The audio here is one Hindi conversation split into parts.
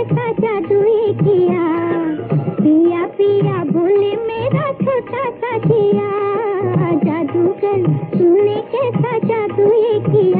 कैसा जादू किया। पिया पिया बोले, मेरा छोटा सा किया। जादूगर तूने कैसा जादू किया।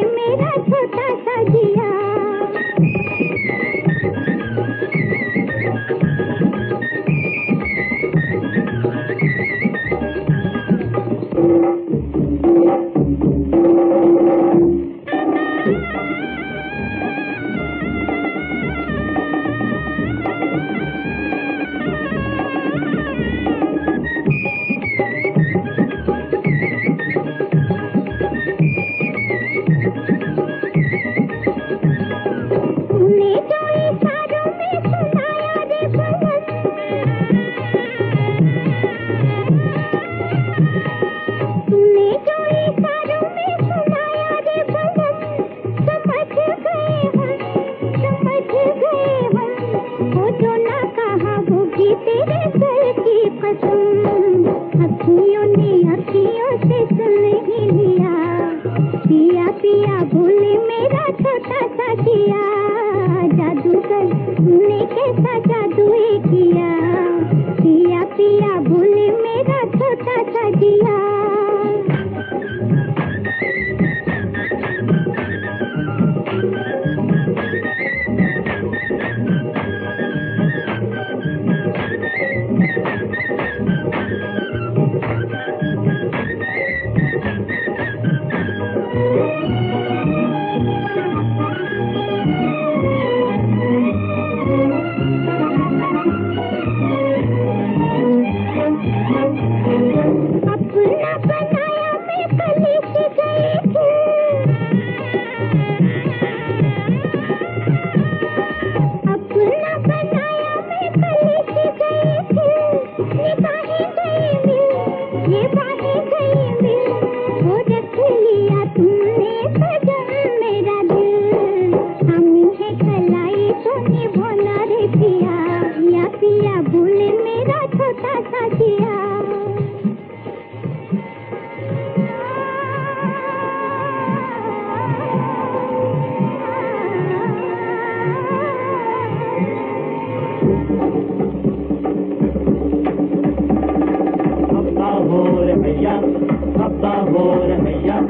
पिया पिया भूल मेरा छोटा सा किया जादूगर ने heja, pappa vår heja.